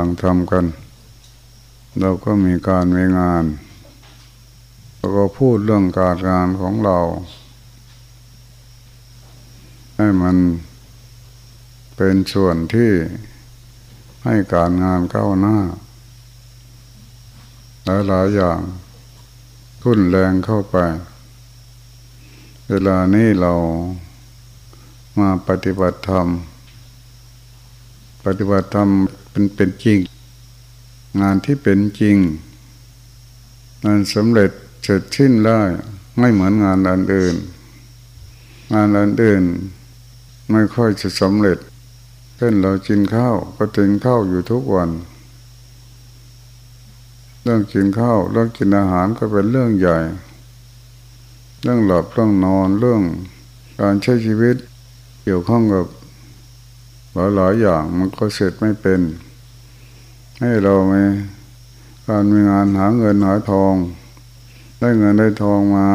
ต่างทำกัน เราก็มีการมีงานเราก็พูดเรื่องการงานของเรา ให้มันเป็นส่วนที่ให้การงานก้าวหน้า หลายๆอย่างทุนแรงเข้าไป เวลานี้เรามาปฏิบัติธรรม ปฏิบัติธรรม เป็นเป็นจริง งานที่เป็นจริงงานสำเร็จเสร็จสิ้นได้ไม่เหมือนงานอันอื่น งานอันอื่นไม่ค่อยจะสำเร็จเช่นเรากินข้าวก็กินข้าวอยู่ทุกวันเรื่องกินข้าวเรื่องกินอาหารก็เป็นเรื่องใหญ่ เรื่องหลับเรื่องนอนเรื่องการใช้ชีวิต เกี่ยวข้องกับ หลายหลายอย่างมันก็เสร็จไม่เป็น ให้เราไหมการมีงานหาเงินหาทอง ได้เงินได้ทองมา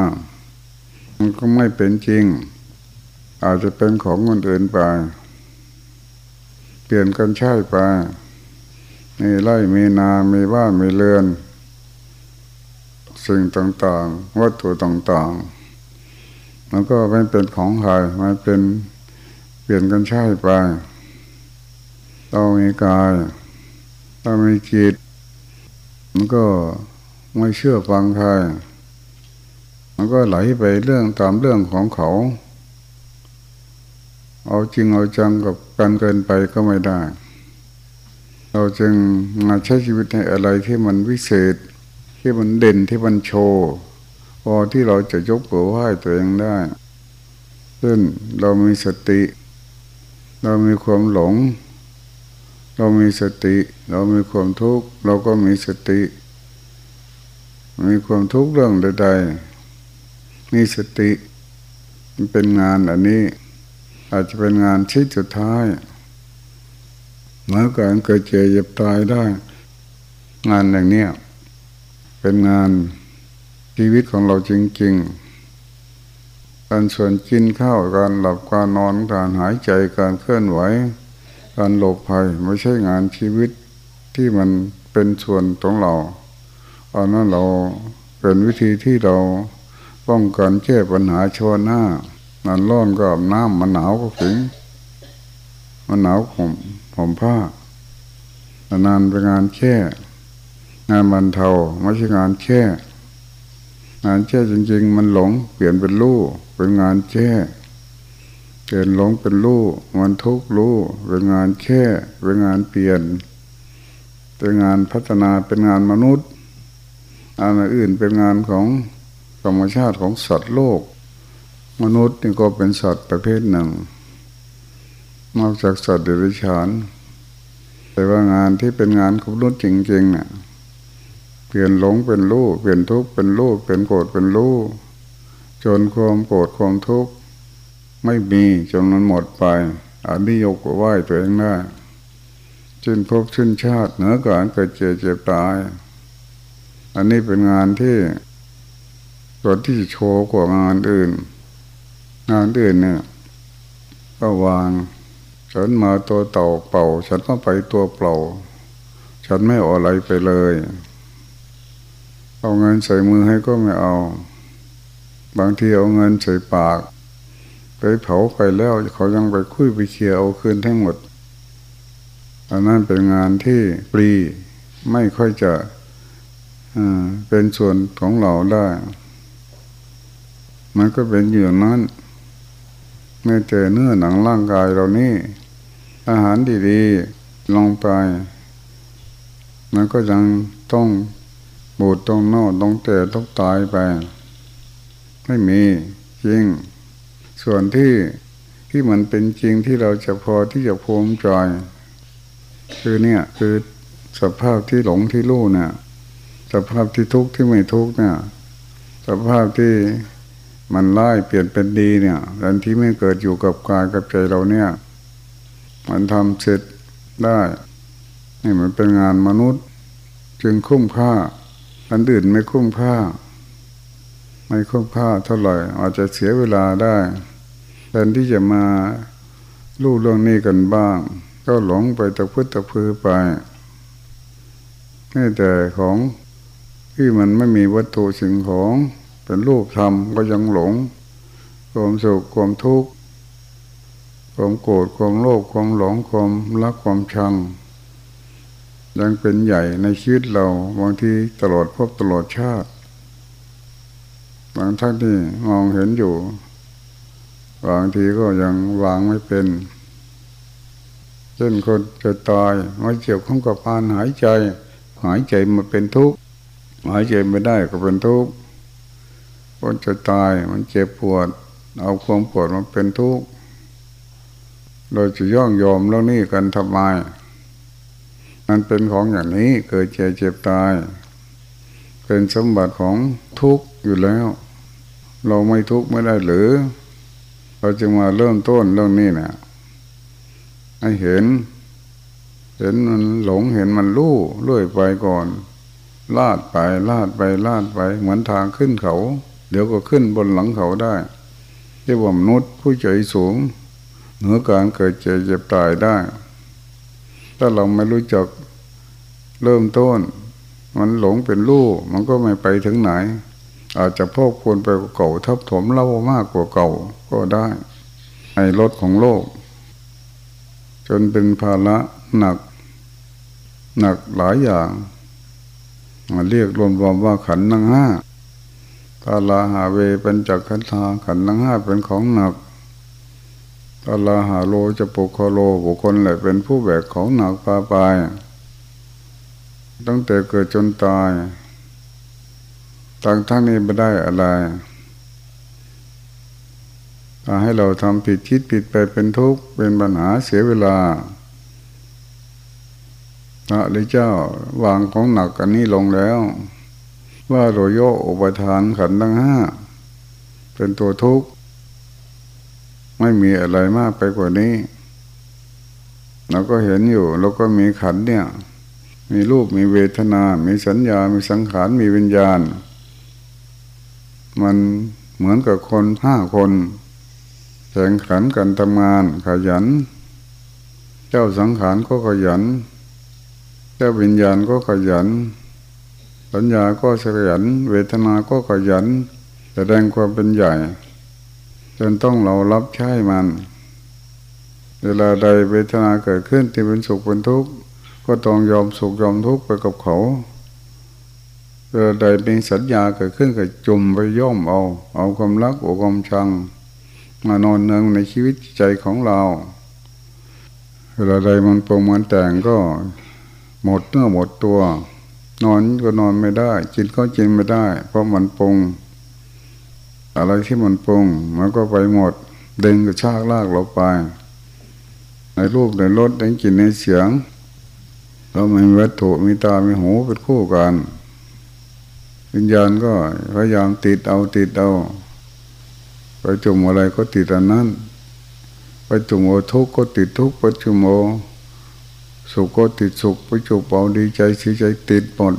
มันก็ไม่เป็นจริง อาจจะเป็นของคนอื่นไป เปลี่ยนกันใช่ไปมีไร่มีนา มีบ้าน มีเรือน สิ่งต่างๆ วัตถุต่างๆ มันก็ไม่เป็นของใครมันเป็นเปลี่ยนกันใช่ไป เรามีกายเรามีจิตมันก็ไม่เชื่อฟังใครมันก็ไหลไปเรื่องตามเรื่องของเขา เอาจริงเอาจังกับกันเกินไปก็ไม่ได้ เราจึงมาใช้ชีวิตในอะไรที่มันวิเศษ ที่มันเด่นที่มันโชว์พอที่เราจะยกตัวไหวตัวเองได้เช่นเรามีสติ เรามีความหลง เรามีสติ เรามีความทุกข์เราก็มีสติ มีความทุกข์เรื่องใดๆมีสติมันเป็นงานอันนี้ อาจจะเป็นงานชิ้นสุดท้ายเมื่อการเกิดเจ็บเจ็บตายได้ งานอย่างนี้เป็นงานชีวิตของเราจริงๆการส่วนกินข้าวการหลับการนอนการหายใจการเคลื่อนไหว การหลบภัยไม่ใช่งานชีวิตที่มันเป็นส่วนของเราอันนั้นเราเป็นวิธีที่เราป้องกันแก้ปัญหาชวนหน้ามันร้อนก็อาบน้ำมันหนาวก็ผิงมันหนาวผมผมผ้านานเป็นงานแค่งานบรรเทาไม่ใช่งานแค่งานแช่จริง ๆ มันหลง เปลี่ยนเป็นรู้เป็นงานแช่ เปลี่ยนหลงเป็นรู้มันทุกรู้เป็นงานแค่เป็นงานเปลี่ยน เป็นงานพัฒนาเป็นงานมนุษย์อันอื่นเป็นงานของธรรมชาติของสัตว์โลก มนุษย์นี่ก็เป็นสัตว์ประเภทหนึ่ง นอกจากสัตว์เดรัจฉาน แต่ว่างานที่เป็นงานของมนุษย์จริงๆเนี่ยปลี่ยนหลงเป็นรู้เปลี่ยนทุกข์เป็นรู้เปลี่ยนโกรธเป็นรู้จนความโกรธความทุกข์ ไม่มีจนมันหมดไปอันนี้ยกไหวตัวเองได้จนพบชิ้นชาติเหนือการเกิดเจ็บเจ็บตาย อันนี้เป็นงานที่ส่วนที่โชว์กว่างานอื่น งานอื่นเนี่ยก็วางฉันมาตัวเต่าเป่า ฉันก็ไปตัวเปล่า ฉันไม่เอาอะไรไปเลย เอาเงินใส่มือให้ก็ไม่เอา บางทีเอาเงินใส่ปาก ไปเผาไปแล้วเขายังไปคุยไปเคลียเอาคืนทั้งหมด อันนั้นเป็นงานที่ปรีไม่ค่อยจะเป็นส่วนของเราได้ มันก็เป็นอย่างนั้นไม่เจอเนื้อหนังร่างกายเรานี่ อาหารดีๆลงไป มันก็ยังต้องบูดต้องนอต้องแก่ต้องตายไป ไม่มีจริง ส่วนที่ที่มันเป็นจริงที่เราจะพอที่จะภูมิใจคือเนี่ยคือสภาพที่หลงที่รู้เนี่ยสภาพที่ทุกข์ที่ไม่ทุกข์เนี่ย สภาพที่มันไล่เปลี่ยนเป็นดีเนี่ยอันที่ไม่เกิดอยู่กับกายกับใจเราเนี่ย มันทำเสร็จได้นี่มันเป็นงานมนุษย์ จึงคุ้มค่าอันอื่นไม่คุ้มค่า ไม่คุ้มค่าเท่าไหร่อาจจะเสียเวลาได้ ทนที่จะมาลู่เรื่องนี้กันบ้าง ก็หลงไปตะพื้นตะพือไปนี่แต่ของที่มันไม่มีวัตถุสิ่งของเป็นรูปธรรมก็ยังหลง ความสุขความทุกข์ความโกรธความโลภความหลงความรักความชัง ยังเป็นใหญ่ในชีวิตเราบางทีตลอดพบตลอดชาติบางท่านที่มองเห็นอยู่ บางทีก็ยังวางไม่เป็นเช่นคนจะตายมาเกี่ยวข้องกับการหายใจ หายใจมาเป็นทุกข์หายใจไม่ได้ก็เป็นทุกข์คนจะตายมันเจ็บปวด เอาความปวดมาเป็นทุกข์เราจะย่องยอมแล้วนี่กันทำไมมันเป็นของอย่างนี้เกิดเจ็บเจ็บตาย เป็นสมบัติของทุกข์อยู่แล้ว เราไม่ทุกข์ไม่ได้หรือ เราจึงมาเริ่มต้นเรื่องนี้นะให้เห็น เห็นมันหลงเห็นมันรู้เลื่อยไปก่อน ลาดไปลาดไปลาดไป เหมือนทางขึ้นเขา เดี๋ยวก็ขึ้นบนหลังเขาได้ที่ว่ามนุษย์ผู้ใจสูง เหนือการเกิดเจ็บเจ็บตายได้ ถ้าเราไม่รู้จักเริ่มต้น มันหลงเป็นลูกมันก็ไม่ไปถึงไหน อาจจะพกควรไปเก่าทับถมเล่ามากกว่าเก่าก็ได้ในรถของโลก จนเป็นภาระหนัก หนักหลายอย่างเรียกรวมรวมว่าขันธ์ทั้งห้าตาลาหาเวเป็นจักขันธาขันธ์ทั้งห้าเป็นของหนักตาลาหาโลจะปุคโลบุคคลแหละเป็นผู้แบกของหนักพาไปตั้งแต่เกิดจนตาย ต่างทั้งนี้ไม่ได้อะไรถ้าให้เราทำผิดคิดผิดไปเป็นทุกข์เป็นปัญหาเสียเวลาพระริเจ้าวางของหนักอันนี้ลงแล้ว ว่าโรโยอุปทานขันธ์ทั้งห้าเป็นตัวทุกข์ ไม่มีอะไรมากไปกว่านี้ เราก็เห็นอยู่เราก็มีขันเนี่ย มีรูปมีเวทนา มีสัญญา มีสังขาร มีวิญญาณ มันเหมือนกับคนห้าคนแข่งขันกันทำงานขยัน เจ้าสังขารก็ขยัน เจ้าวิญญาณก็ขยัน สัญญาก็ขยัน เวทนาก็ขยัน แสดงความเป็นใหญ่ จนต้องเรารับใช้มัน เวลาใดเวทนาเกิดขึ้นที่เป็นสุขเป็นทุกข์ก็ต้องยอมสุขยอมทุกข์ไปกับเขาเวลา ใดเป็นสัญญาเกิดขึ้นก็จุ่มไปย่อมเอา เอาความรักอความชัง มานอนเนืองในชีวิตใจของเราเวลาใดมันปรุงมันแต่งก็หมดเนื้อหมดตัว นอนก็นอนไม่ได้กินก็กินไม่ได้ เพราะมันปรุงอะไรที่มันปรุงมันก็ไปหมด ดึงกระชากลากเราไป ในรูปในรสในกลิ่นในเสียงเรามีวัตถุมีตา มีหูเป็นคู่กัน วิญญาณก็พยายามติดเอาติดเอาไปจุ่มอะไรก็ติดอันนั้น ไปจุ่มโอทุกข์ก็ติดทุกข์ไปจุ่มโอสุขก็ติดสุขไปจุ่มเอาดีใจเสียใจติดหมด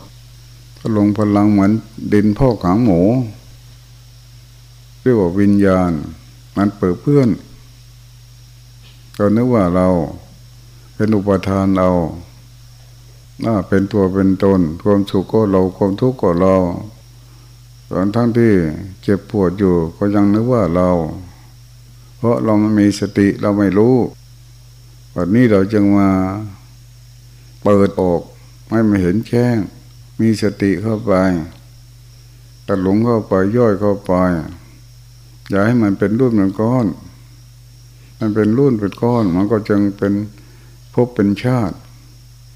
ก็ลงพลังเหมือนดินพ่อขางหมูเรียกว่าวิญญาณ มันเปิดเพื่อนเรานึกว่าเราเป็นอุปทานเรา น่าเป็นตัวเป็นตน ความสุขก็เราความทุกข์ก็เราตอนทั้งที่เจ็บปวดอยู่ก็ยังนึกว่าเรา เพราะเราไม่มีสติเราไม่รู้วันนี้เราจึงมาเปิดออกไม่มาเห็นแจ้ง มีสติเข้าไปตัดหลงเข้าไปย่อยเข้าไป อย่าให้มันเป็นรุ่นเป็นก้อน มันเป็นรุ่นเป็นก้อน มันก็จึงเป็นพบเป็นชาติ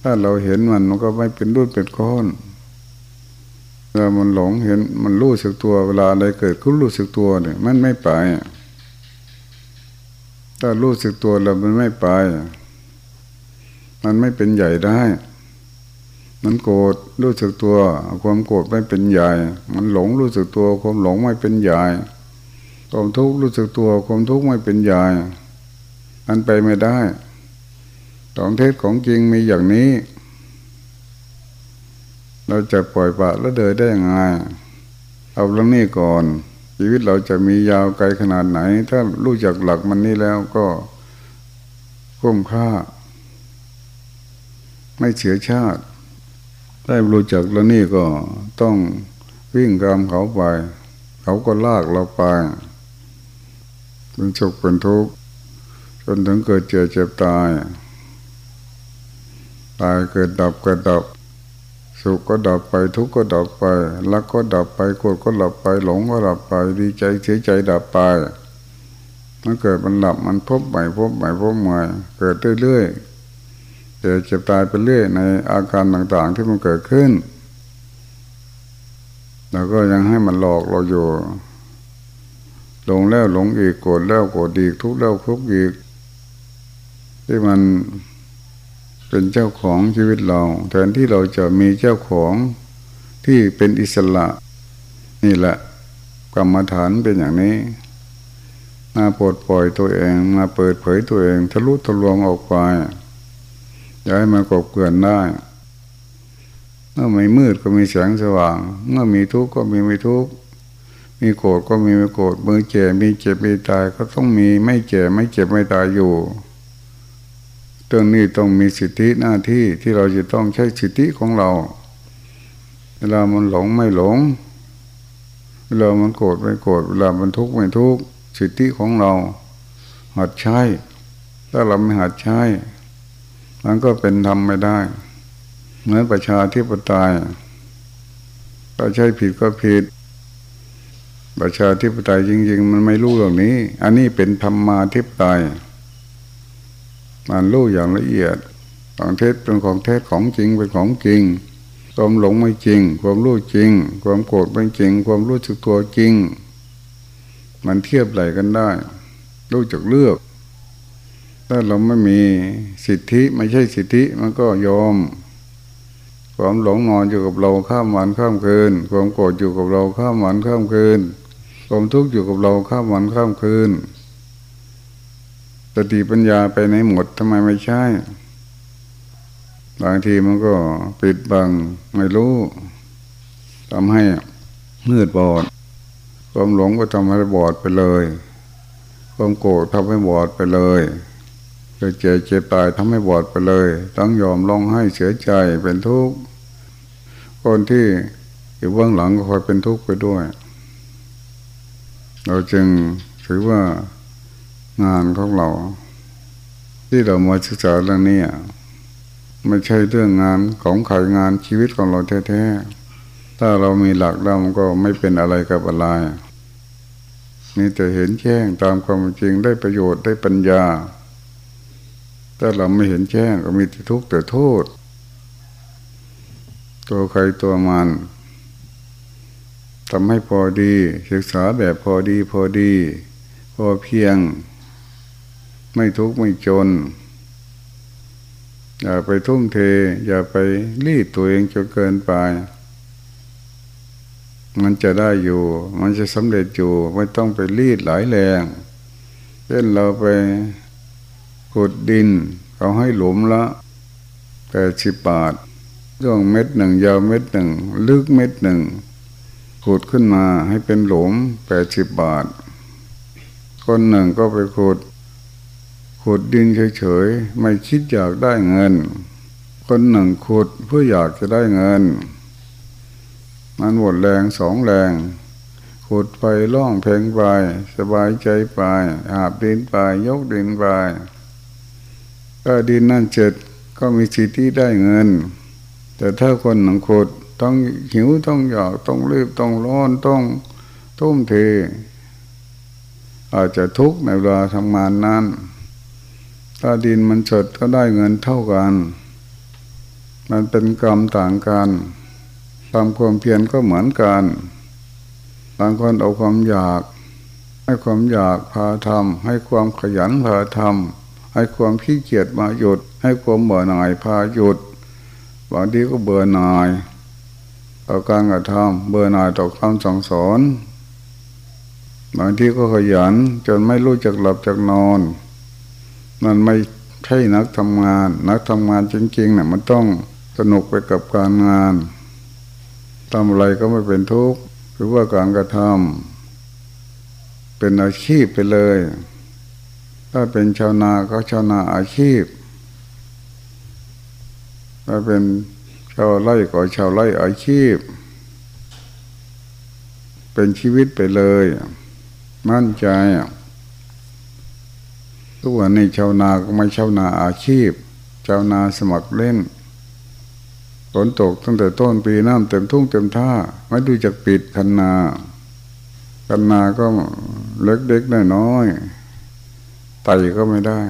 ถ้าเราเห็นมันมันก็ไม่เป็นรุ่นเป็นก้อนเวลามันหลงเห็นมันรู้สึกตัวเวลาอะไรเกิดก็รู้สึกตัวเนี่ยมันไม่ไป ถ้ารู้สึกตัวแล้วมันไม่ไป มันไม่เป็นใหญ่ได้ มันโกรธรู้สึกตัว ความโกรธไม่เป็นใหญ่ มันหลงรู้สึกตัว ความหลงไม่เป็นใหญ่ความทุกข์รู้สึกตัว ความทุกข์ไม่เป็นใหญ่อันไปไม่ได้ สองเทศของจริงมีอย่างนี้ เราจะปล่อยปะแล้วเดินได้ยังไง เอาเรื่องนี้ก่อน ชีวิตเราจะมียาวไกลขนาดไหน ถ้ารู้จักหลักมันนี่แล้วก็คุ้มค่า ไม่เสียชาติไปได้รู้จักแล้วนี่ก็ต้องวิ่งตามเขาไป เขาก็ลากเราไปเป็นสุขเป็นทุกข์จนถึงเกิดเจ็บเจ็บตาย ตายเกิดดับเกิดดับ สุขก็ดับไปทุกข์ก็ดับไปรักก็ดับไปโกรธก็ดับไปหลงก็ดับไป ดีใจเสียใจดับไปมันเกิดมันหลับมันพบใหม่พบใหม่พบใหม่เกิดเรื่อยๆเจ็บเจ็บตายไปเรื่อยในอาการต่างๆที่มันเกิดขึ้นแล้วก็ยังให้มันหลอกเราอยู่หลงแล้วหลงอีกโกรธแล้วโกรธอีกทุกข์แล้วทุกข์อีก ที่มัน เป็นเจ้าของชีวิตเราแทนที่เราจะมีเจ้าของที่เป็นอิสระ นี่แหละกรรมฐานเป็นอย่างนี้ มาปลดปล่อยตัวเองมาเปิดเผยตัวเองทะลุทะลวงออกไปอย่าให้มันกบเกลื่อนได้เมื่อไม่มืดก็มีแสงสว่าง เมื่อมีทุกข์ก็มีไม่ทุกข์มีโกรธก็มีไม่โกรธมือเจ็บมีเจ็บมีตายก็ต้องมีไม่เจ็บไม่เจ็บไม่ตายอยู่ เรื่องนี้ต้องมีสิทธิหน้าที่ที่เราจะต้องใช้สิทธิของเรา เวลามันหลงไม่หลง เวลามันโกรธไม่โกรธเวลามันทุกข์ไม่ทุกข์สิทธิของเรา หัดใช้ถ้าเราไม่หัดใช้มันก็เป็นทำไม่ได้เหมือนประชาธิปไตยถ้าใช้ผิดก็ผิด ประชาธิปไตยจริง ๆ มันไม่รู้เรื่องนี้ อันนี้เป็นธรรมาธิปไตย มันรู้อย่างละเอียดของเทศเป็นของเทศของจริงเป็นของจริง ความหลงไม่จริง ความรู้จริง ความโกรธไม่จริง ความรู้สึกตัวจริง มันเทียบไหลกันได้ รู้จักเลือก ถ้าเราไม่มีสิทธิไม่ใช่สิทธิมันก็ยอม ความหลงนอนอยู่กับเราข้ามวันข้ามคืน ความโกรธอยู่กับเราข้ามวันข้ามคืน ความทุกข์อยู่กับเราข้ามวันข้ามคืน ติปัญญาไปไหนหมดทำไมไม่ใช่ บางทีมันก็ปิดบังไม่รู้ทำให้มืดบอด ความหลงก็ทำให้บอดไปเลย ความโกรธทำให้บอดไปเลยเกิดเจ็บเจ็บตายทำให้บอดไปเลย ต้องยอมร้องให้เสียใจเป็นทุกข์ คนที่อยู่เบื้องหลังก็คอยเป็นทุกข์ไปด้วย เราจึงถือว่า งานของเรา ที่เรามาศึกษาเรื่องนี้ไม่ใช่เรื่องงานของขายงานชีวิตของเราแท้ๆถ้าเรามีหลักเราก็ไม่เป็นอะไรกับอะไรนี่จะเห็นแจ้งตามความจริงได้ประโยชน์ได้ปัญญาถ้าเราไม่เห็นแจ้งก็มีแต่ทุกข์แต่โทษ ตัวใครตัวมันทำให้พอดี ศึกษาแบบพอดีพอดี พอเพียง ไม่ทุกข์ไม่จน อย่าไปทุ่มเท อย่าไปรีดตัวเองจนเกินไป มันจะได้อยู่ มันจะสำเร็จอยู่ ไม่ต้องไปรีดหลายแรงเช่นเราไปขุดดิน เขาให้หลุมละแปดสิบบาทย่องเม็ดหนึ่งยาวเม็ดหนึ่ง ลึกเม็ดหนึ่งขุดขึ้นมาให้เป็นหลุมแปดสิบบาท คนหนึ่งก็ไปขุด ขุดดินเฉยๆไม่คิดอยากได้เงิน คนหนึ่งขุดเพื่ออยากจะได้เงิน มันหมดแรงสองแรง ขุดไปล่องเพลงไป สบายใจไปหาบดินไปยกดินไปก็ดินนั่นเจ็ดก็มีสิทธิได้เงิน แต่ถ้าคนหนึ่งขุดต้องหิวต้องอยากต้องรีบต้องร้อนต้องทุ่มเทอาจจะทุกข์ในเวลาทำงานนั้น ถ้าดินมันสดก็ได้เงินเท่ากัน มันเป็นกรรมต่างกันทำความเพียรก็เหมือนกันบางคนเอาความอยาก ให้ความอยากพาทำให้ความขยันพาทำให้ความขี้เกียจมาหยุด ให้ความเบื่อหน่ายพาหยุดบางทีก็เบื่อหน่ายต่อการกระทำเบื่อหน่ายต่อคำสั่งสอนบางทีก็ขยันจนไม่รู้จักหลับจักนอน มันไม่ใช่นักทำงาน นักทำงานจริงๆเนี่ยมันต้องสนุกไปกับการงานทำอะไรก็ไม่เป็นทุกข์หรือว่าการกระทำเป็นอาชีพไปเลย ถ้าเป็นชาวนาก็ชาวนาอาชีพ ถ้าเป็นชาวไร่ก็ชาวไร่อาชีพ เป็นชีวิตไปเลย มั่นใจ ทุกวันนี้ชาวนาก็ไม่ชาวนาอาชีพ ชาวนาสมัครเล่นฝนตกตั้งแต่ต้นปีน้ำเต็มทุ่งเต็มท่า ไม่ดูจากปิดคันนาคันนาก็เล็กๆน้อยๆไต่ก็ไม่ได้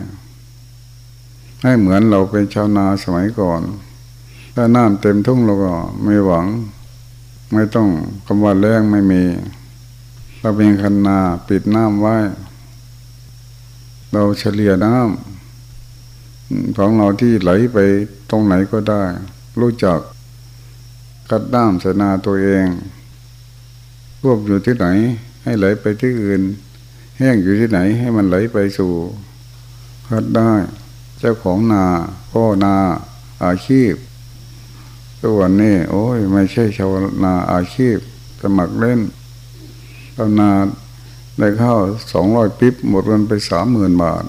ให้เหมือนเราเป็นชาวนาสมัยก่อน ถ้าน้ำเต็มทุ่งเราก็ไม่หวัง ไม่ต้องคำว่าแรงไม่มีเราเป็นคันนาปิดน้ำไว้ เราเฉลี่ยน้ำของเราที่ไหลไปตรงไหนก็ได้ รู้จักกัดด้ามสนาตัวเองรวบอยู่ที่ไหน ให้ไหลไปที่อื่น แห้งอยู่ที่ไหน ให้มันไหลไปสู่คัดได้ เจ้าของนาพ่อนาอาชีพตัววันนี้ โอ้ย ไม่ใช่ชาวนาอาชีพสมัครเล่นชาวนา ได้ข้าวสองร้อยปิ๊บหมดเงินไปสามหมื่นบาท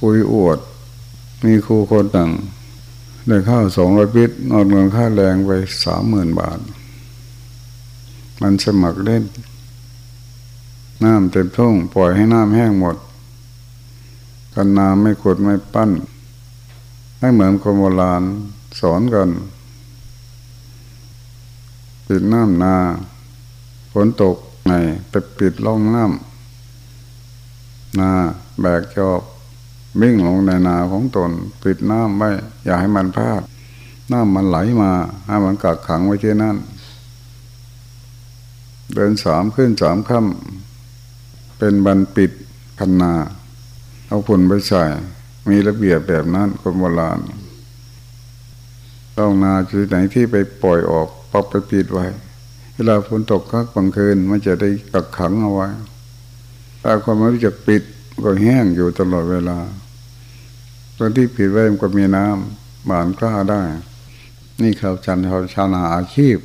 คุยอวด มีครูคนต่างได้ข้าวสองร้อยปิดนอนเงินค่าแรงไปสามหมื่นบาท มันสมัครเล่น น้ำเต็มทุ่ง ปล่อยให้น้ำแห้งหมด กันน้ำไม่ขดไม่ปั้น ให้เหมือนคนโบราณสอนกันปิดน้ำนาฝนตก ไงไปปิดล่องน้ำนาแบกจอบวิ่งลงในนาของตน ปิดน้ำไว้ อย่าให้มันพลาด น้ำมันไหลมาให้มันกักขังไว้ที่นั่น เดินสามขึ้นสามค่ำเป็นบันปิดคันนา เอาผลไปใส่ มีระเบียบแบบนั้นคนโบราณต้องนาจุดไหนที่ไปปล่อยออกปอบไปปิดไว้ เวลาฝนตกคักบางคืนมันจะได้กักขังเอาไว้ถ้าความไม่รู้จักปิดก็แห้งอยู่ตลอดเวลาตัวที่ผิดไว้มันก็มีน้ำบานกล้าได้ นี่เขาจันเขาชาวนาอาชีพ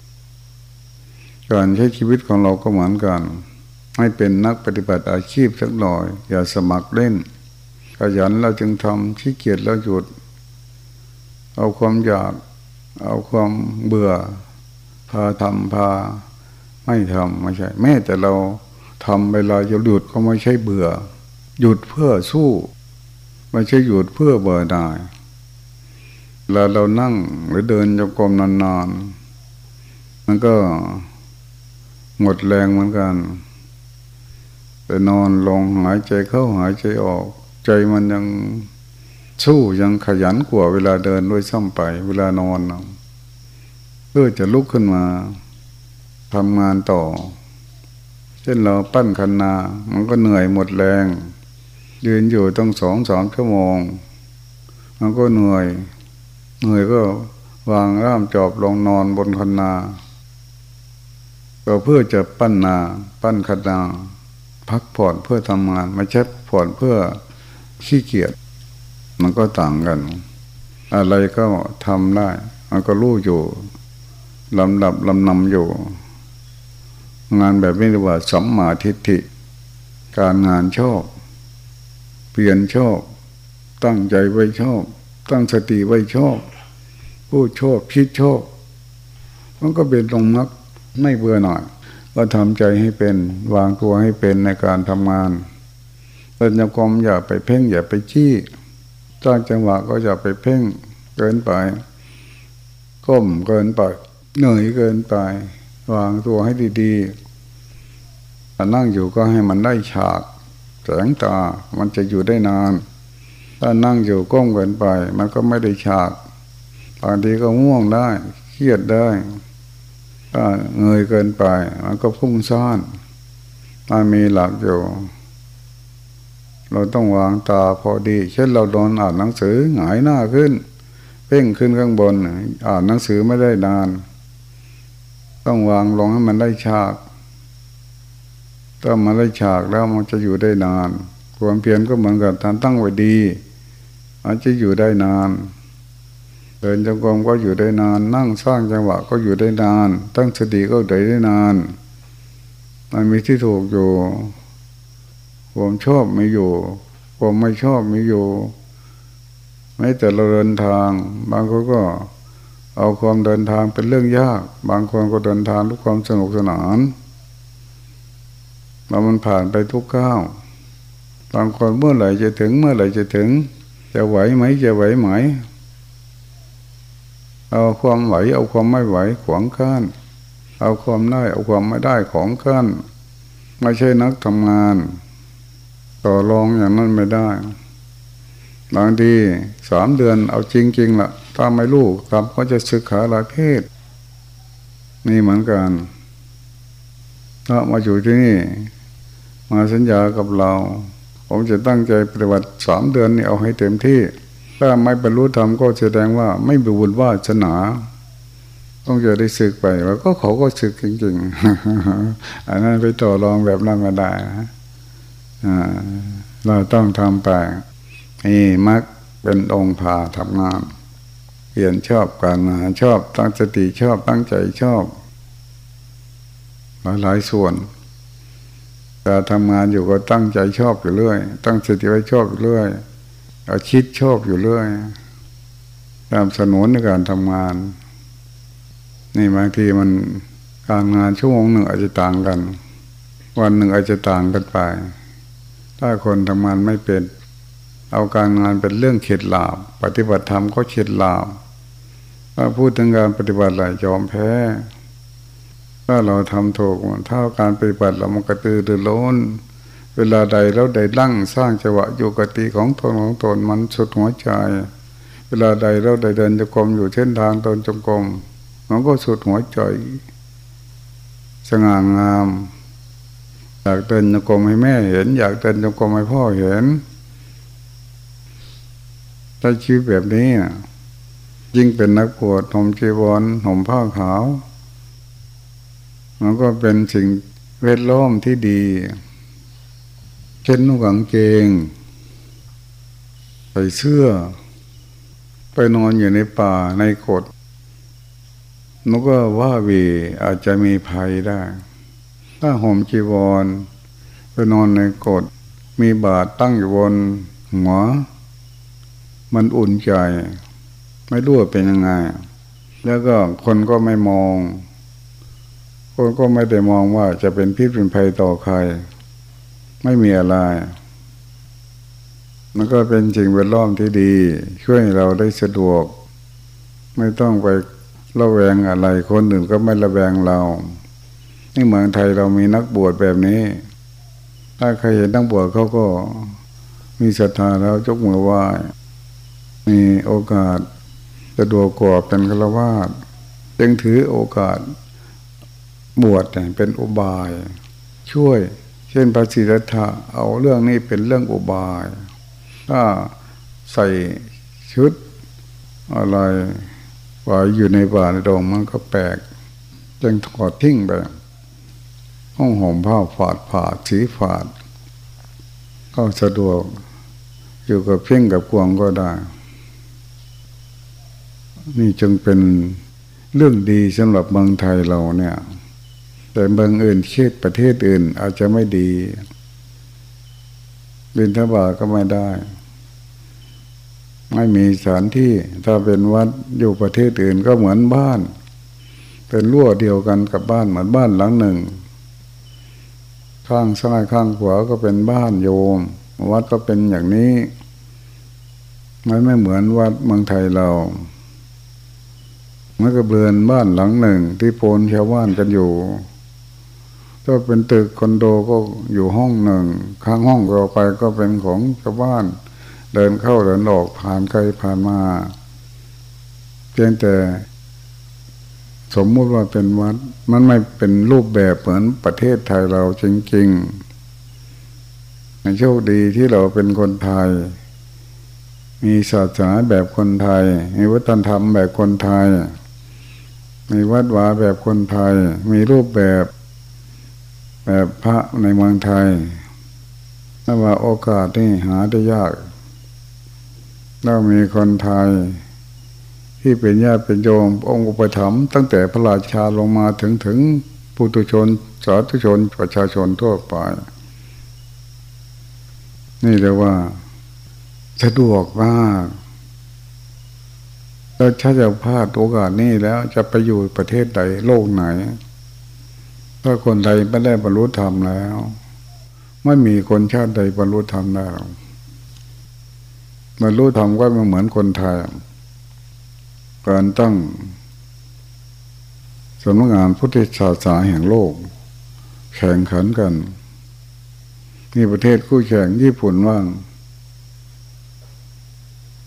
การใช้ชีวิตของเราก็เหมือนกัน ให้เป็นนักปฏิบัติอาชีพสักหน่อย อย่าสมัครเล่น ขยันเราจึงทำขี้เกียจแล้วหยุด เอาความอยาก เอาความเบื่อ พาทำพาไม่ทำไม่ใช่ แม้แต่เราทำเวลาจะหยุดก็ไม่ใช่เบื่อ หยุดเพื่อสู้ ไม่ใช่หยุดเพื่อเบื่อหน่ายเวลาเรานั่งหรือเดินจงกรมนานๆ มันก็หมดแรงเหมือนกัน แต่นอนลงหายใจเข้าหายใจออก ใจมันยังสู้ยังขยันกว่าเวลาเดินด้วยซ้ำไป เวลานอน เพื่อจะลุกขึ้นมาทำงานต่อ เช่นเราปั้นคันนา มันก็เหนื่อยหมดแรง ยืนอยู่ตั้งสองสามชั่วโมง มันก็เหนื่อย เหนื่อยก็วางร่ามจอบลงนอนบนคันนา ก็เพื่อจะปั้นนา ปั้นคันนา พักผ่อนเพื่อทำงานไม่ใช่ผ่อนเพื่อขี้เกียจ มันก็ต่างกัน อะไรก็ทำได้ มันก็รู้อยู่ ลำดับลำนำอยู่ งานแบบนี้เรียกว่าสัมมาทิฏฐิ การงานชอบ เปลี่ยนชอบ ตั้งใจไว้ชอบ ตั้งสติไว้ชอบพูดชอบคิดชอบ มันก็เป็นตรงมักไม่เบื่อหน่อยก็ทำใจให้เป็นวางตัวให้เป็นในการทำงานเดินยกรมอย่าไปเพ่งอย่าไปชี้จ้างจังหวะก็อย่าไปเพ่งเกินไปก้มเกินไป เหนื่อยเกินไปวางตัวให้ดีๆแต่นั่งอยู่ก็ให้มันได้ฉากแสงตา มันจะอยู่ได้นาน ถ้านั่งอยู่ก้มเกินไป มันก็ไม่ได้ฉากบางทีก็ง่วงได้ เครียดได้ ถ้าเงยเกินไป มันก็พุ่งซ่านมันมีหลักอยู่ เราต้องวางตาพอดี เช่นเราโดนอ่านหนังสือหงายหน้าขึ้น เพ่งขึ้นข้างบน อ่านหนังสือไม่ได้นาน ต้องวางลงให้มันได้ฉากถ้ามาได้ฉากแล้วมันจะอยู่ได้นาน ความเพียรก็เหมือนกับการตั้งไว้ดีอาจจะอยู่ได้นาน เดินจงกรมก็อยู่ได้นาน นั่งสร้างจังหวะก็อยู่ได้นาน ตั้งสติก็ได้ได้นาน มันมีที่ถูกอยู่ความชอบไม่อยู่ความไม่ชอบไม่อยู่ไม่แต่เราเดินทาง บางคนก็ เอาความเดินทางเป็นเรื่องยาก บางคนก็เดินทางด้วยความสนุกสนานแล้วมันผ่านไปทุกก้าวบางคนเมื่อไหร่จะถึงเมื่อไหร่จะถึง จะไหวไหมจะไหวไหม เอาความไหว เอาความไม่ไหวขวางกั้นเอาความได้เอาความไม่ได้ของกั้นไม่ใช่นักทำงาน ต่อรองอย่างนั้นไม่ได้บางทีสามเดือนเอาจริงๆละ่ะ ถ้าไม่รู้ทำก็จะศึกษาลาเพศ นี่เหมือนกันถ้ามาอยู่ที่นี่ มาสัญญากับเรา ผมจะตั้งใจปฏิบัติสามเดือนนี่เอาให้เต็มที่ ถ้าไม่บรรลุธรรมก็แสดงว่าไม่บุญว่าชนาต้องจะได้ศึกไป แล้วก็เขาก็ศึกจริงๆอันนั้นไปต่อรองแบบนั้นมาได้เราต้องทำไปนี่มักเป็นองค์พาทำงาน เปลี่ยนชอบการงานชอบตั้งสติชอบตั้งใจชอบ หลายหลายส่วนแต่ทำงานอยู่ก็ตั้งใจชอบอยู่เรื่อย ตั้งสติไว้ชอบอยู่เรื่อยเอาคิดชอบอยู่เรื่อยตามสนุนในการทำงาน นี่บางทีมันการงานชั่วโมงหนึ่งอาจจะต่างกัน วันหนึ่งอาจจะต่างกันไป ถ้าคนทำงานไม่เป็น เอาการงานเป็นเรื่องเข็ดหลาบปฏิบัติธรรมก็เข็ดหลาบถ้าพูดถึงการปฏิบัติหลายยอมแพ้ ถ้าเราทำถูกถ้าการปฏิบัติเรามันกระตือรือร้น เวลาใดเราได้ลั่งสร้างจังหวะอยู่กติของตนของตนมันสุดหัวใจ เวลาใดเราได้เดินจงกรมอยู่เส้นทางตนจงกรมมันก็สุดหัวใจสง่างาม อยากเดินจงกรมให้แม่เห็น อยากเดินจงกรมให้พ่อเห็น ถ้าชีวิตแบบนี้ยิ่งเป็นนักบวชห่มจีวรห่มผ้าขาว มันก็เป็นสิ่งเวทล้อมที่ดี เช่นนุ่งกางเกง ใส่เสื้อ ไปนอนอยู่ในป่าในกดนกก็ว่าวีอาจจะมีภัยได้ ถ้าห่มจีวร ไปนอนในกดมีบาตตั้งอยู่บนหัว มันอุ่นใจ ไม่รู้ว่าเป็นยังไง แล้วก็คนก็ไม่มอง คนก็ไม่ได้มองว่าจะเป็นพิษเป็นภัยต่อใคร ไม่มีอะไร มันก็เป็นสิ่งแวดล้อมที่ดี ช่วยเราได้สะดวก ไม่ต้องไประแวงอะไร คนอื่นก็ไม่ระแวงเรา นี่เมืองไทยเรามีนักบวชแบบนี้ ถ้าใครเห็นนักบวชเขาก็มีศรัทธาแล้วจกมือไหว้ มีโอกาสจะดวกว่าเป็นฆราวาสจึงถือโอกาสบวชเป็นอุบาย ช่วย เช่นพระศิรัทธะเอาเรื่องนี้เป็นเรื่องอุบาย ถ้าใส่ชุดอะไรว่าอยู่ในบ้านดงมันก็แปลก จึงถอดทิ้งไปห้องห่มผ้าฝาดผาดสีฝาด ก็สะดวก อยู่กับเพ่งกับกวงก็ได้ นี่จึงเป็นเรื่องดีสำหรับเมืองไทยเราเนี่ย แต่เมืองอื่นเชตประเทศอื่น อาจจะไม่ดีบินทบาทก็ไม่ได้ ไม่มีสถานที่ถ้าเป็นวัดอยู่ประเทศอื่นก็เหมือนบ้าน เป็นรั้วเดียวกันกับบ้านเหมือนบ้านหลังหนึ่ง ข้างซ้ายข้างขวาก็เป็นบ้านโยม วัดก็เป็นอย่างนี้มันไม่เหมือนวัดเมืองไทยเรา มันก็เบือนบ้านหลังหนึ่ง ที่โพนชาวบ้านกันอยู่ ถ้าเป็นตึกคอนโดก็อยู่ห้องหนึ่ง ข้างห้องเราไปก็เป็นของชาวบ้าน เดินเข้าเดินออกผ่านใครผ่านมาเพียงแต่สมมุติว่าเป็นวัด มันไม่เป็นรูปแบบเหมือนประเทศไทยเราจริงๆโชคดีที่เราเป็นคนไทย มีศาสนาแบบคนไทย มีวัฒนธรรมแบบคนไทย มีวัดวาแบบคนไทย มีรูปแบบแบบพระในเมืองไทยนั่นว่าโอกาสนี่หาได้ยากเรามีคนไทย ที่เป็นญาติเป็นโยม องค์อุปถัมภ์ตั้งแต่พระราชาลงมาถึงถึงปุถุชน สาธุชน ประชาชนทั่วไป นี่เรียกว่า สะดวกมาก แล้วถ้าจะพลาดโอกาสนี้แล้วจะไปอยู่ประเทศใดโลกไหน ถ้าคนไทยไม่ได้บรรลุธรรมแล้ว ไม่มีคนชาติใดบรรลุธรรมได้บรรลุธรรมก็มันเหมือนคนไทยการตั้งสำนักงานพุทธศาสนาแห่งโลก แข่งขันกันมีประเทศคู่แข่งญี่ปุ่นว่าง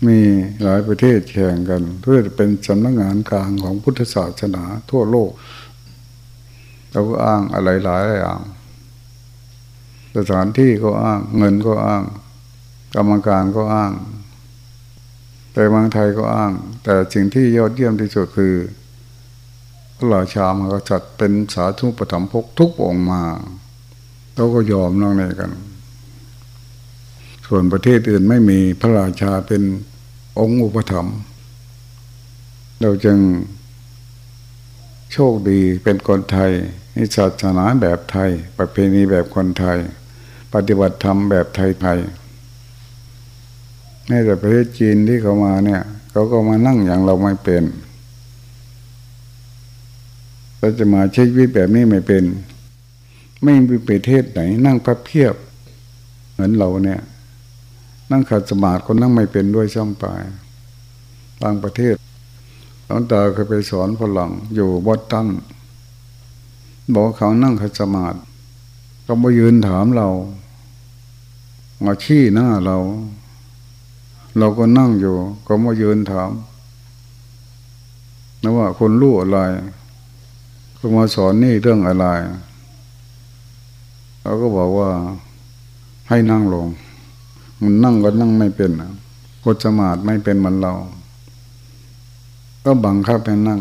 มีหลายประเทศแข่งกัน เพื่อเป็นสำนักงานกลางของพุทธศาสนาทั่วโลกเราก็อ้างอะไรหลายอย่างสถานที่ก็อ้าง เงินก็อ้าง กรรมการก็อ้าง แต่บางไทยก็อ้าง แต่สิ่งที่ยอดเยี่ยมที่สุดคือพระราชามหากษัตริย์เป็นสาธุปถัมภกทุกองมาเขาก็ยอมนั่งในกัน ส่วนประเทศอื่นไม่มีพระราชาเป็น องค์อุปถัมภ์เราจึงโชคดีเป็นคนไทยนิศาสนาแบบไทย ประเพณีแบบคนไทย ปฏิบัติธรรมแบบไทยๆแม้แต่ประเทศจีนที่เขามาเนี่ยเขาก็มานั่งอย่างเราไม่เป็นเราจะมาใช้ชีวิตแบบนี้ไม่เป็น ไม่มีประเทศไหน นั่งพับเพียบ เหมือนเราเนี่ย นั่งขัดสมาธิคนนั่งไม่เป็นด้วยซ้ำไปบางประเทศหลวงตาเคยไปสอนฝรั่งอยู่บอสตันบอกเขานั่งขัดสมาธิก็มายืนถามเรามาชี้หน้าเรา เราก็นั่งอยู่ ก็มายืนถามนะว่าคนรู้อะไรก็มาสอนนี่เรื่องอะไรเขาก็บอกว่าให้นั่งลง มันนั่งก็นั่งไม่เป็นกดสมาธิไม่เป็นเหมือนเรา ก็บังคับให้นั่ง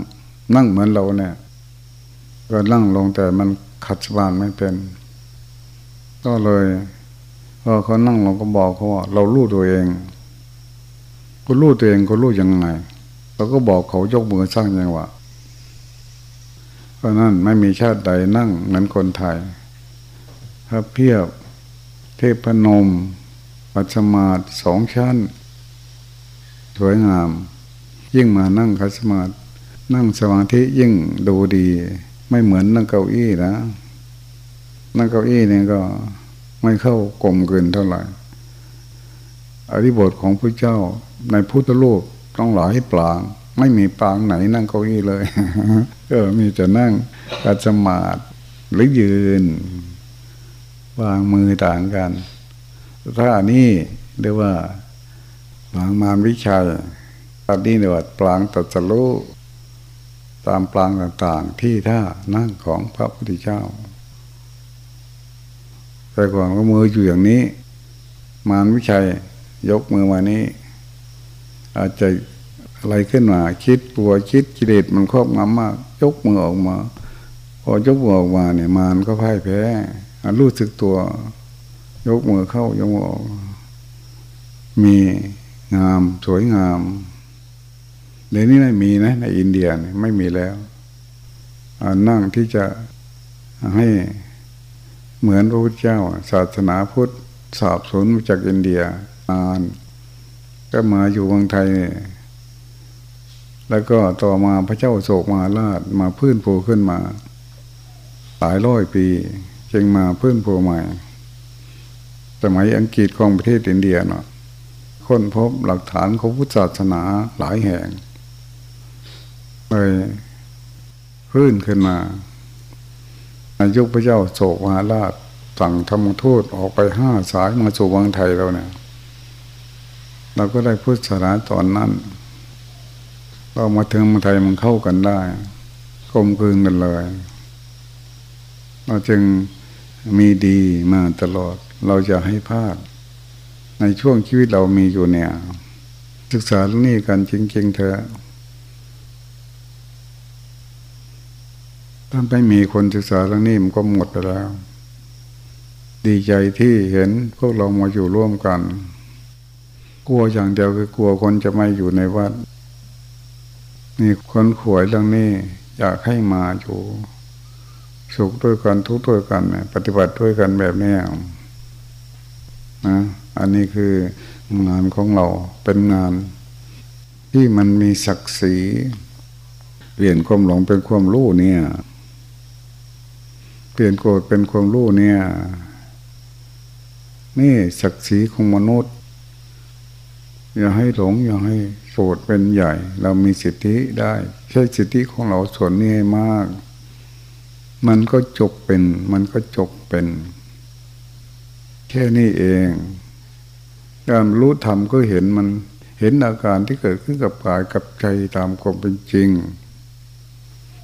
นั่งเหมือนเราเนี่ยก็นั่งลงแต่มันขัดสมาธิไม่เป็น ก็เลยพอเขานั่งลงก็บอกเขาว่าเรารู้ตัวเอง ก็รู้ตัวเองก็รู้ยังไงเราก็บอกเขายกมือสร้างยังวะเพราะนั้นไม่มีชาติใดนั่งเหมือนคนไทยพระเพียบ เทพนม ปัจมาสองชั้น สวยงาม ยิ่งมานั่งคัสมาธินั่งสมาธิยิ่งดูดี ไม่เหมือนนั่งเก้าอี้นะ นั่งเก้าอี้เนี่ยก็ไม่เข้ากลมเกินเท่าไหร่อริบทของพระเจ้าในพุทธโลกต้องหลายปลาง ไม่มีปลางไหนนั่งเก้าอี้เลยก็มีแต่นั่งกัสมาธิหรือยืน วางมือต่างกัน ถ้านี้เรียกว่าวางมารวิชัยอันนี้เรียกว่าปลางตัดสู้ตามปลางต่างๆ ที่ท่านั่งของพระพุทธเจ้าแต่ก่อนก็มืออยู่อย่างนี้ มารวิชัยยกมือมานี้ อาจจะอะไรขึ้นมา คิดกลัวคิดกิเลสมันครอบงำมาก ยกมือออกมา พอยกมือออกมาเนี่ยมารก็พ่ายแพ้รู้สึกตัว ยกมือเข้ายกมือออก มีงามสวยงามเดี๋ยวนี้ไม่มีนะ ในอินเดียไม่มีแล้วนั่งที่จะให้เหมือนพระพุทธเจ้า ศาสนาพุทธสาบสนมาจากอินเดียนาน ก็มาอยู่เมืองไทย แล้วก็ต่อมาพระเจ้าโศกมาลาดมาพื้นผูขึ้นมา หลายร้อยปี จึงมาพิ่มโผใหม่ สมัยอังกฤษของประเทศอินเดียเนาะค้นพบหลักฐานของพุทธศาสนาหลายแห่งเลยพื้นขึ้นมาอายุพระเจ้าโศกวาราชสั่งธรรมทูตออกไปห้าสายมาสู่วังไทยเราเนี่ย เราก็ได้พุทธศาสนาตอนนั้น เรามาถึงเมืองไทยมันเข้ากันได้กลมกลืนกันเลย เราจึงมีดีมาตลอด เราจะให้พลาด ในช่วงชีวิตเรามีอยู่เนี่ย ศึกษาเรื่องนี้กันจริง ๆ เถอะถ้าไม่มีคนศึกษาเรื่องนี้มันก็หมดไปแล้ว ดีใจที่เห็นพวกเรามาอยู่ร่วมกัน กลัวอย่างเดียวคือกลัวคนจะไม่อยู่ในวัดนี่คนขวยเรื่องนี้อยากให้มาอยู่ สุขด้วยกันทุกข์ด้วยกัน ปฏิบัติด้วยกันแบบนี้ นะอันนี้คืองานของเราเป็นงานที่มันมีศักดิ์ศรีเปลี่ยนความหลงเป็นความรู้เนี่ย เปลี่ยนโกรธเป็นความรู้เนี่ย นี่ศักดิ์ศรีของมนุษย์ อย่าให้หลง อย่าให้โกรธเป็นใหญ่ เรามีสิทธิได้ใช้สิทธิของเราส่วนนี้ให้มาก มันก็จบเป็น มันก็จบเป็น แค่นี้เอง การรู้ธรรมก็เห็นมันเห็นอาการที่เกิดขึ้นกับกายกับใจตามความเป็นจริง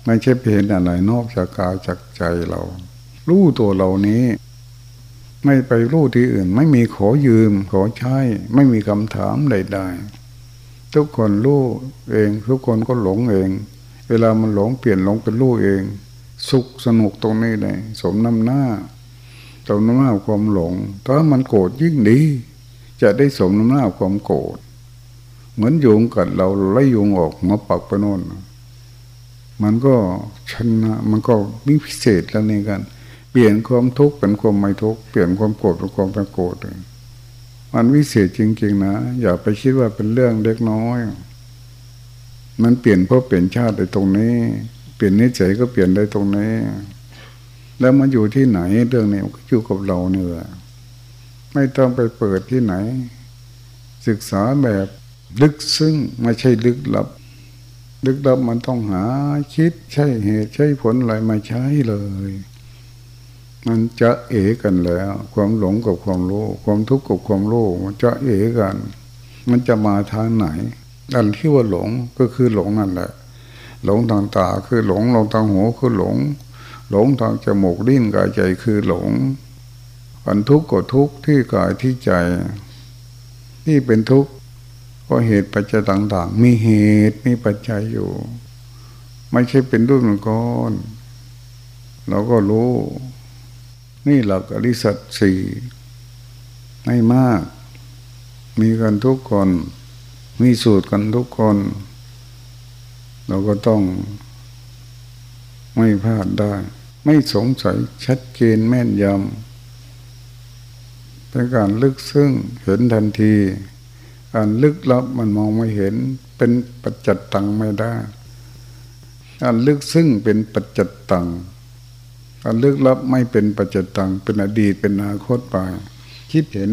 ไม่ใช่เห็นอะไรนอกจากกายจากใจเรา รู้ตัวเรานี้ ไม่ไปรู้ที่อื่น ไม่มีขอยืม ขอใช้ ไม่มีคำถามใดๆทุกคนรู้เอง ทุกคนก็หลงเอง เวลามันหลงเปลี่ยนหลงเป็นรู้เอง สุขสนุกตรงนี้เลยสมน้ำหน้า สมน้ำหน้าความหลง ถ้ามันโกรธยิ่งดี จะได้สมน้ำหน้าความโกรธ เหมือนโยงกัดเราไล่ยงออกมาปักไปโน่น มันก็ชนะ มันก็มีพิเศษแล้วนี่กัน เปลี่ยนความทุกข์เป็นความไม่ทุกข์ เปลี่ยนความโกรธเป็นความไม่โกรธมันวิเศษจริงๆนะ อย่าไปคิดว่าเป็นเรื่องเล็กน้อย มันเปลี่ยนเพราะเปลี่ยนชาติในตรงนี้ เปลี่ยนนิสัยก็เปลี่ยนได้ตรงนี้ แล้วมันอยู่ที่ไหนเรื่องนี้ก็อยู่กับเราเนี่ยไม่ต้องไปเปิดที่ไหน ศึกษาแบบลึกซึ้งไม่ใช่ลึกลับ ลึกลับมันต้องหาคิดใช่เหตุใช่ผลอะไรมาใช้เลย มันจะเอกันแล้ว ความหลงกับความรู้ความทุกข์กับความรู้มันจะเอกัน มันจะมาทางไหนอันที่ว่าหลงก็คือหลงนั่นแหละ หลงทางตาคือหลงหลงทางหูคือหลง หลงทางจมูกลิ้นกายใจคือหลงอันทุกข์ก็ทุกข์ที่กายที่ใจ ที่เป็นทุกข์ก็เหตุปัจจัยต่างๆ มีเหตุมีปัจจัยอยู่ ไม่ใช่เป็นรุ่นก้อนเราก็รู้ นี่หลักอริสัตสี่ไม่มาก มีกันทุกคน มีสูตรกันทุกคน เราก็ต้องไม่พลาดได้ ไม่สงสัยชัดเจนแม่นยำเป็นการลึกซึ้งเห็นทันทีการลึกลับมันมองไม่เห็นเป็นปัจจัตตังไม่ได้การลึกซึ้งเป็นปัจจัตตังการลึกลับไม่เป็นปัจจัตตังเป็นอดีตเป็นอนาคตไปคิดเห็น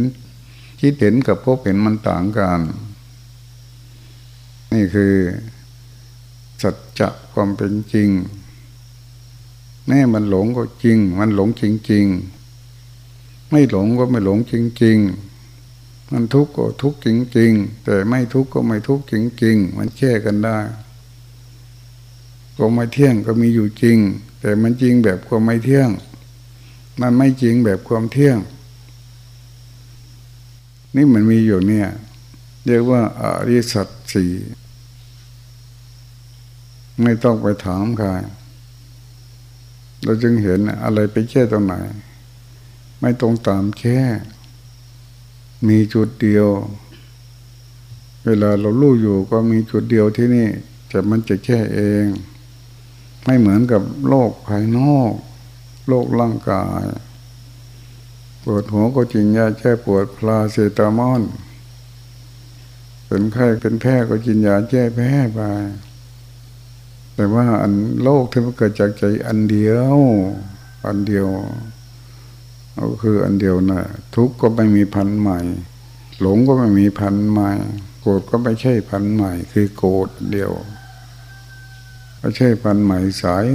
คิดเห็นกับพบเห็นมันต่างกัน นี่คือ สัจจะความเป็นจริง แม่มันหลงก็จริง มันหลงจริง ๆ ไม่หลงก็ไม่หลงจริง ๆ มันทุกข์ก็ทุกข์จริง ๆ แต่ไม่ทุกข์ก็ไม่ทุกข์จริง ๆ มันแช่กันได้ก็ไม่เที่ยงก็มีอยู่จริง แต่มันจริงแบบความไม่เที่ยง มันไม่จริงแบบความเที่ยง นี่มันมีอยู่เนี่ย เรียกว่าอริสัตสีไม่ต้องไปถามใคร เราจึงเห็นอะไรไปแค่ตรงไหน ไม่ตรงตามแค่ มีจุดเดียว เวลาเราลู่อยู่ก็มีจุดเดียวที่นี่แต่มันจะแค่เอง ไม่เหมือนกับโลกภายนอก โลกร่างกายปวดหัวก็จินยาแก้ปวดพลาเซตามอน เป็นไข้เป็นแพ้ก็กินยาแก้แพ้ไป แต่ว่าอันโลกที่มันเกิดจากใจอันเดียว อันเดียวก็คืออันเดียวนะทุกข์ก็ไม่มีพันใหม่ หลงก็ไม่มีพันใหม่ โกรธก็ไม่ใช่พันใหม่ คือโกรธเดียวไม่ใช่พันใหม่สาย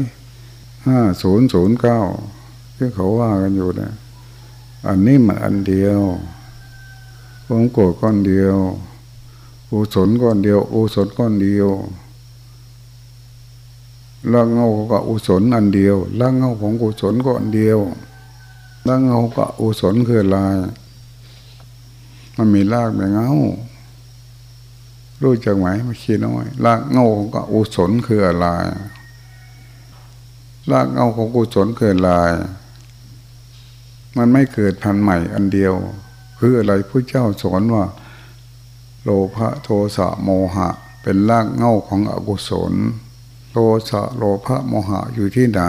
ห้าศูนย์ศูนย์เก้าที่เขาว่ากันอยู่นะอันนี้มันอันเดียวความโกรธก้อนเดียวอุศลก้อนเดียวอุศลก้อนเดียว ละเงาก็อุศลอันเดียวละเงาของกุศลก็อันเดียวแล้วเงาก็อุศลคือลายมันมีรากแบบเงารู้จักไหมไม่คิดน้อยรากเงาก็อุศลคืออะไรรากเงาของกุศลคือลายมันไม่เกิดพันใหม่อันเดียว คืออะไรพระเจ้าสอนว่า โลภะโทสะโมหะ เป็นรากเงาของอกุศล โทสะโลภะโมหะอยู่ที่ไหน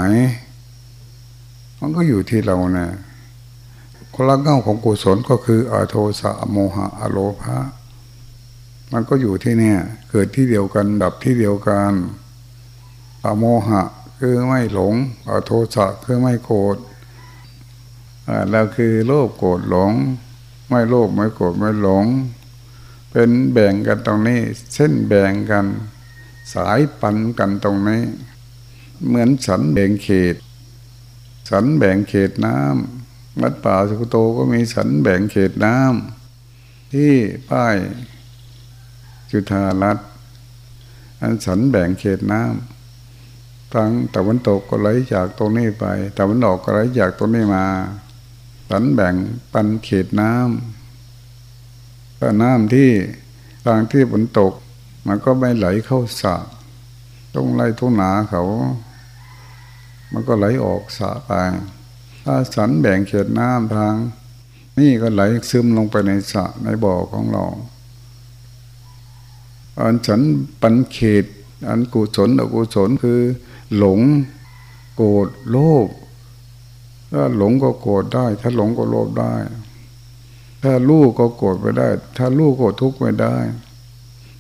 มันก็อยู่ที่เราเนะคนละเง่าของกุศลก็คืออโทสะโมหะอโลภะมันก็อยู่ที่เนี่ย เกิดที่เดียวกันดับที่เดียวกันอโมหะคือไม่หลงอโทสะคือไม่โกรธแล้วคือโลภโกรธหลง ไม่โลภไม่โกรธไม่หลง เป็นแบ่งกันตรงนี้ เส้นแบ่งกัน สายปันกันตรงนี้ เหมือนสันแบ่งเขต สันแบ่งเขตน้ำวัดป่าสุกโตก็มีสันแบ่งเขตน้ำที่ป้ายจุธารัตอันสันแบ่งเขตน้ำทางตะวันตกก็ไหลจากตรงนี้ไปตะวันออกก็ไหลจากตรงนี้มา สันแบ่งปันเขตน้ำก็น้ำที่ทางที่ฝนตก มันก็ไม่ไหลเข้าสระตรงไรทุ่งนาเขา มันก็ไหลออกสระไปถ้าสันแบ่งเขตน้ำทาง นี่ก็ไหลซึมลงไปในสระในบ่อของเราอันฉันปันเขต อันกุศลอกุศลคือ หลง โกรธโลภถ้าหลงก็โกรธได้ ถ้าหลงก็โลภได้ ถ้าลูกก็โกรธไปได้ ถ้าลูกก็ทุกข์ไปได้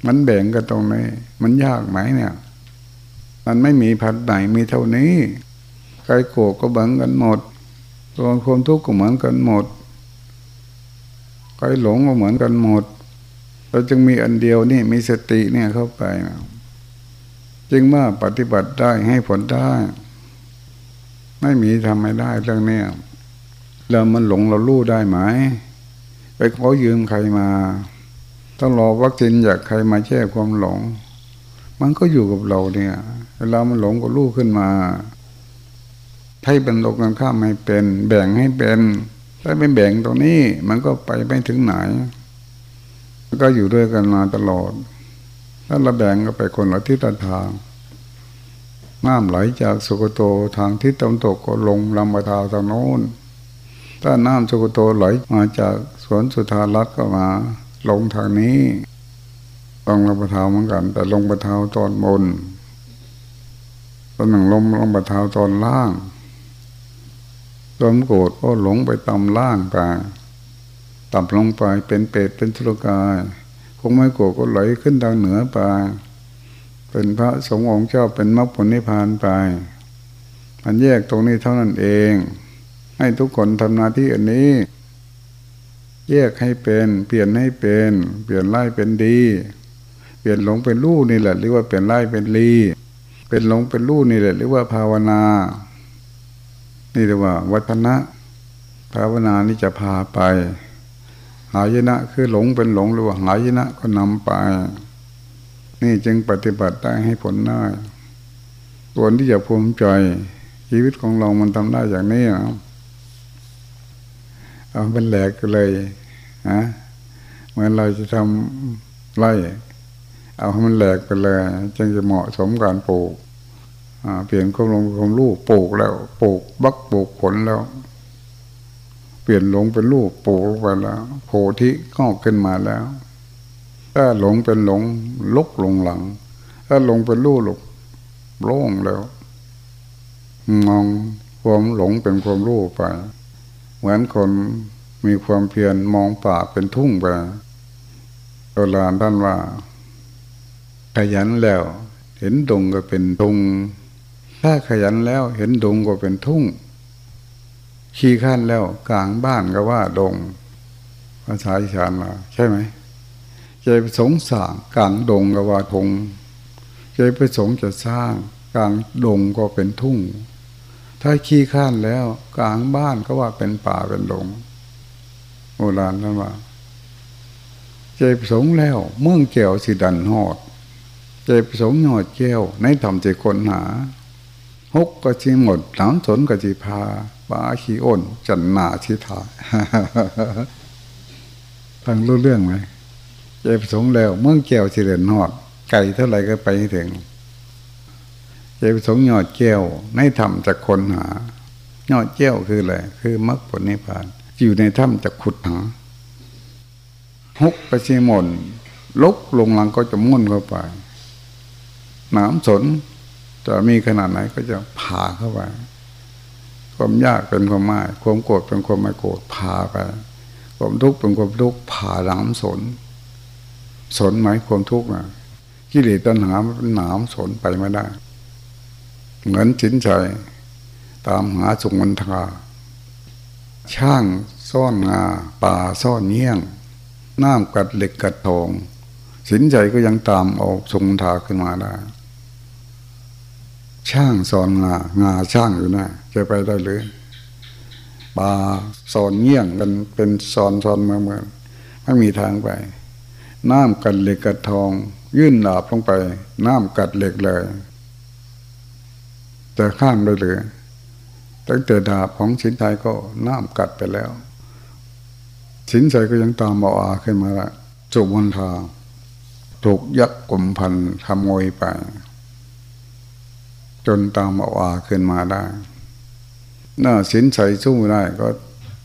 มันแบ่งกันตรงนี้ มันยากไหมเนี่ย มันไม่มีพันไหนมีเท่านี้ ใครโกรธก็บังกันหมดตัวคนทุกข์ก็เหมือนกันหมด ใครหลงก็เหมือนกันหมด เราจึงมีอันเดียวนี่มีสติเนี่ยเข้าไปจึงว่าปฏิบัติได้ให้ผลได้ ไม่มีทำไม่ได้เรื่องนี้เรามันหลงเราลู่ได้ไหม ไปขอยืมใครมา ต้องรอวัคซีนจากใครมาแช่ความหลง มันก็อยู่กับเราเนี่ย เวลามันหลงก็ลู่ขึ้นมาให้เป็นโลกันข้ามให้เป็น แบ่งให้เป็น ถ้าไม่แบ่งตรงนี้ มันก็ไปไม่ถึงไหน ก็อยู่ด้วยกันมาตลอด ถ้าเราแบ่งก็ไปคนละทิศทางน้ำไหลจากสุกโตทางทิศตะวันตกก็ลงลำบะทาทางโน้น ถ้าน้ำสุกโตไหลมาจากสวนสุธารัตก็มา ลงทางนี้ลงลำบะทาวเหมือนกัน แต่ลงบะทาวตอนบนตอนหนึ่งลงลงบะทาวตอนล่างตอนโกรธก็หลงไปตามล่างไปต่ำลงไปเป็นเปรตเป็นทุรกายคงไม่โกรธก็ไหลขึ้นทางเหนือไปเป็นพระสงฆ์องค์เจ้าเป็นมรรคผลนิพพานไปมันแยกตรงนี้เท่านั้นเอง ให้ทุกคนทำหน้าที่อันนี้ แยกให้เป็น เปลี่ยนให้เป็น เปลี่ยนไล่เป็นดี เปลี่ยนหลงเป็นรู้นี่แหละหรือว่าเปลี่ยนไล่เป็นลีเป็นหลงเป็นรู้นี่แหละหรือว่าภาวนา นี่เรียกว่า วัฒนะภาวนานี่จะพาไป หายนะคือหลงเป็นหลงหรือว่าหายนะก็นำไป นี่จึงปฏิบัติได้ให้ผลได้ส่วนที่จะภูมิใจ ชีวิตของเรามันทำได้อย่างนี้นะ เอาเป็นแหลกเลยนะเหมือนเราจะทำไร่เอาให้มันแหลกไปเลย จึงจะเหมาะสมการปลูกเปลี่ยนความลงความรู้ปลูกแล้วปลูกบักปลูกผลแล้ว เปลี่ยนหลงเป็นรูปโผล่ไปแล้ว โพธิก็ขึ้นมาแล้ว ถ้าหลงเป็นหลงลุกลงหลัง ถ้าหลงเป็นรูปหลงโล่งแล้วมองความหลงเป็นความรู้ไป เหมือนคนมีความเพียรมองป่าเป็นทุ่งไปโบราณท่านว่า ขยันแล้ว เห็นดงก็เป็นทุ่งถ้าขยันแล้วเห็นดงก็เป็นทุ่ง ขี้ขั้นแล้วกลางบ้านก็ว่าดงภาษาอีสานเราใช่ไหมใจประสงสร้างกลางดงก็ว่าทงใจประสงจะสร้างกลางดงก็เป็นทุ่ง ถ้าขี้ข้านแล้ว กลางบ้านก็ว่าเป็นป่าเป็นดงโบราณท่านว่าใจประสงแล้ว เมืองแก้วสิดันหอดใจประสงหอดแก้วในทำใจคนหาหกก็จีหมดหลามสนก็จีพาปาขี้อ้น จันนาชิทาฟังรู้เรื่องไหมใจประสงแล้ว เมื่อแก้วสิเรนหอด ไก่เท่าไหร่ก็ไปถึง ใจประสงค์ยอดแก้วในถ้ำจากคนหา ยอดแก้วคืออะไรคือมรรคผลนิพพานอยู่ในถ้ำจากขุดหาฮุกไปชีมนลกลงหลังก็จะมุ่นเข้าไปน้ำสนจะมีขนาดไหนก็จะผ่าเข้าไปความยากเป็นความไม่ความโกรธเป็นความไม่โกรธพาไปความทุกข์เป็นความทุกข์พาหลังสน สนไหมความทุกข์นะกิเลสตัณหามันหนามสนไปไม่ได้ เหมือนจินใจตามหาสุงวันทา ช่างซ่อนงาป่าซ่อนเงี้ยง น้ำกัดเหล็กกัดทอง สินใจก็ยังตามเอาสุงวันทาขึ้นมาได้ ช่างสอนงางาช่างอยู่นะจะไปได้หรือป่าสอนเงี้ยงกันเป็นสอนสอนเมืองเมืองไม่มีทางไป น้ำกัดเหล็กกัดทอง ยื่นดาบลงไป น้ำกัดเหล็กเลย จะข้ามได้หรือตั้งแต่ดาบของสินใจก็น้ำกัดไปแล้วสินใจก็ยังตามเอาอาขึ้นมาละจุบันทาถูกยักษ์กลุ่มพันขโมยไป จนตามเอาอาขึ้นมาได้น่าสินใจสู้ได้ก็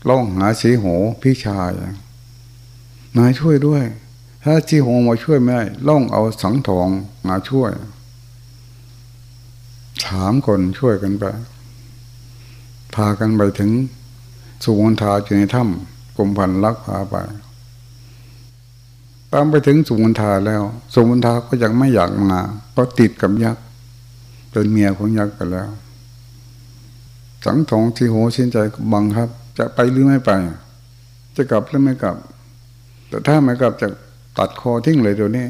ล่องหาสีโหพี่ชายนายช่วยด้วย ถ้าสีโหมาช่วยไม่ได้ล่องเอาสังทองมาช่วย สามคนช่วยกันไป พากันไปถึงสุวรรณทาอยู่ในถ้ำกรมพันลักพาไป ตามไปถึงสุวรรณทาแล้ว สุวรรณทาก็ยังไม่อยากมาเพราะติดกับยักษ์เป็นเมียของยักษ์ไปแล้ว สังทองที่โหชินใจบังครับ จะไปหรือไม่ไป จะกลับหรือไม่กลับ แต่ถ้าไม่กลับจะตัดคอทิ้งเลยตัวนี้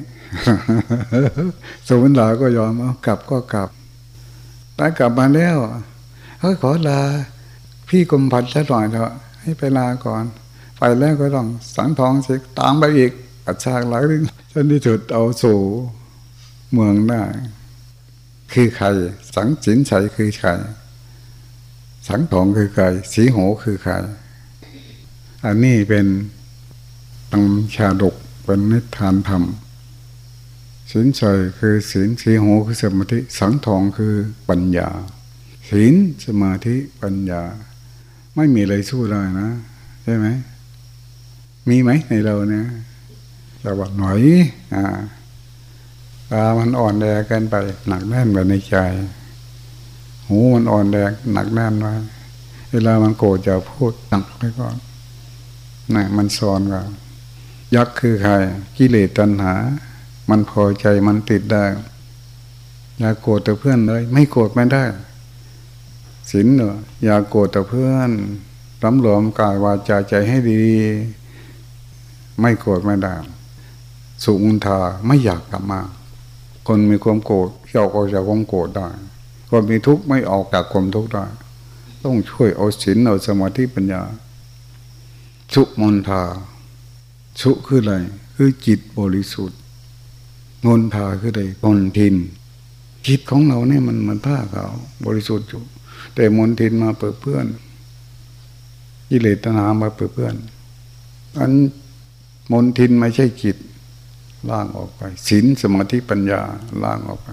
สุวรรณทาก็ยอมเอากลับก็กลับ ได้กลับมาแล้วเฮ้ยขอลา พี่กรมพันธ์สักหน่อยเถอะให้ไปลาก่อน ไปแล้วก็ต้องสังทองสิตามไปอีกกัดชากหลายเรื่องจนที่สุดเอาสู่เมืองได้คือใคร สังสินชัยคือใคร สังทองคือใคร สีโหคือใคร อันนี้เป็นตังชาดกเป็นนิทานธรรม ศีลใจคือศีลสีโหคือสมาธิสังทองคือปัญญา ศีลสมาธิปัญญา ไม่มีอะไรสู้ได้นะใช่ไหมมีไหมในเราเนี่ยเราบอกหน่อยอ่าตามันอ่อนแรงกันไป หนักแน่นไปในใจหูมันอ่อนแรงหนักแน่นไว้เวลามันโกรธจะพูดหนักไปก่อนนี่มันสอนว่ายักษ์คือใครกิเลสตัณหา มันพอใจมันติดได้ อย่าโกรธแต่เพื่อนเลย ไม่โกรธไม่ได้ศีลเนอะอย่าโกรธแต่เพื่อนรำหลวมกายวาจาใจให้ดี ไม่โกรธไม่ได้สุอุนทาไม่อยากกลับมา คนมีความโกรธเขี่ยวออกจากความโกรธได้คนมีทุกข์ไม่ออกจากความทุกข์ได้ ต้องช่วยเอาศีลเอาสมาธิปัญญา สุมนทาสุคืออะไร คือจิตบริสุทธิ์ มนทาคือใดมนทินจิตของเราเนี่ยมันมันผ้าเขาบริสุทธิ์อยู่ แต่มนทินมาเปิดเพื่อนกิเลสตนามาเปิดเพื่อน อันมนทินไม่ใช่จิตล่างออกไปศีลสมาธิปัญญาล่างออกไป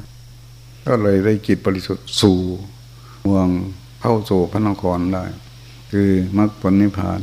ก็เลยได้จิตบริสุทธิ์สู่เมืองเข้าสู่พระนครได้ คือมรรคผลนิพพาน